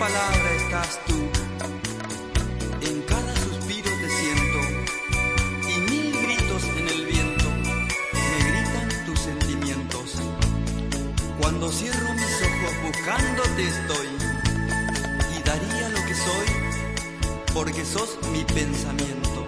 palabra estás tú. En cada suspiro te siento y mil gritos en el viento me gritan tus sentimientos. Cuando cierro mis ojos buscándote estoy y daría lo que soy porque sos mi pensamiento.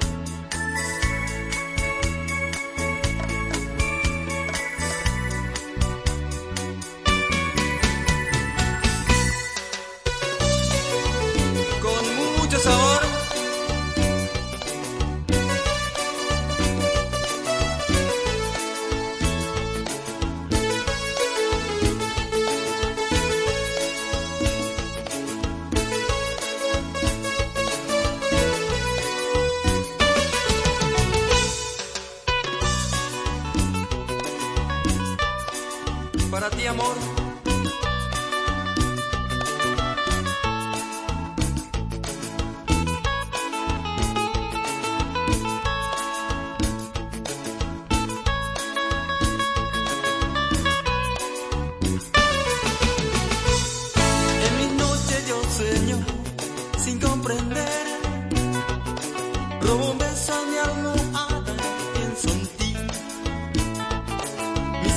para ti, amor.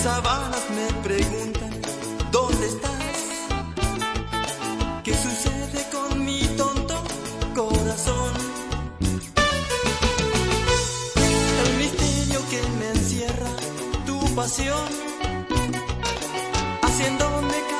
Sabanas me preguntan, ¿dónde estás? ¿Qué sucede con mi tonto corazón? El misterio que me encierra tu pasión, haciéndome caer.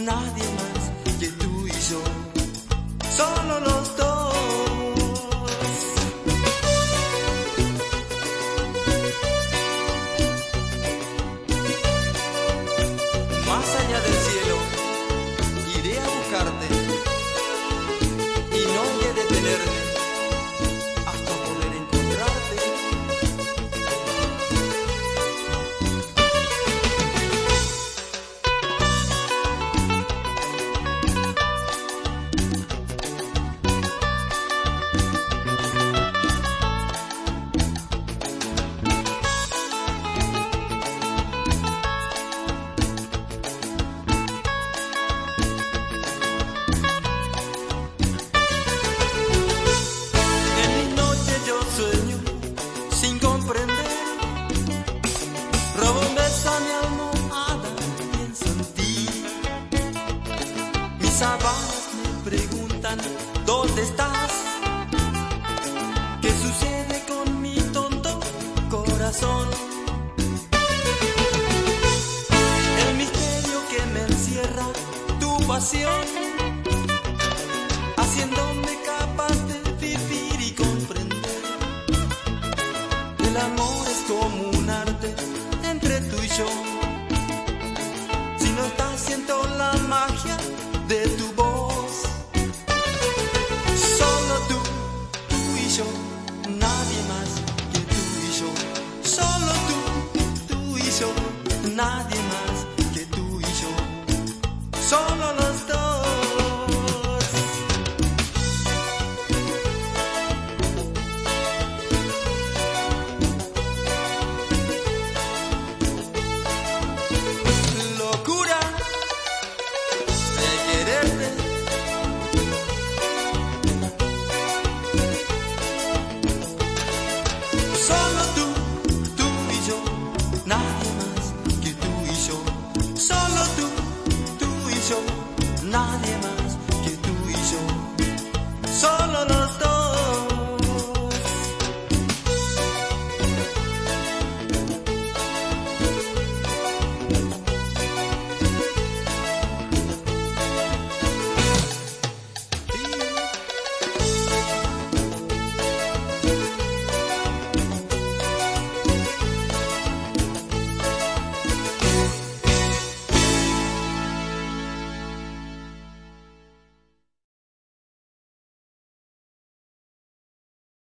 那年 dónde estás? ¿Qué sucede con mi tonto corazón? El misterio que me encierra tu pasión, haciéndome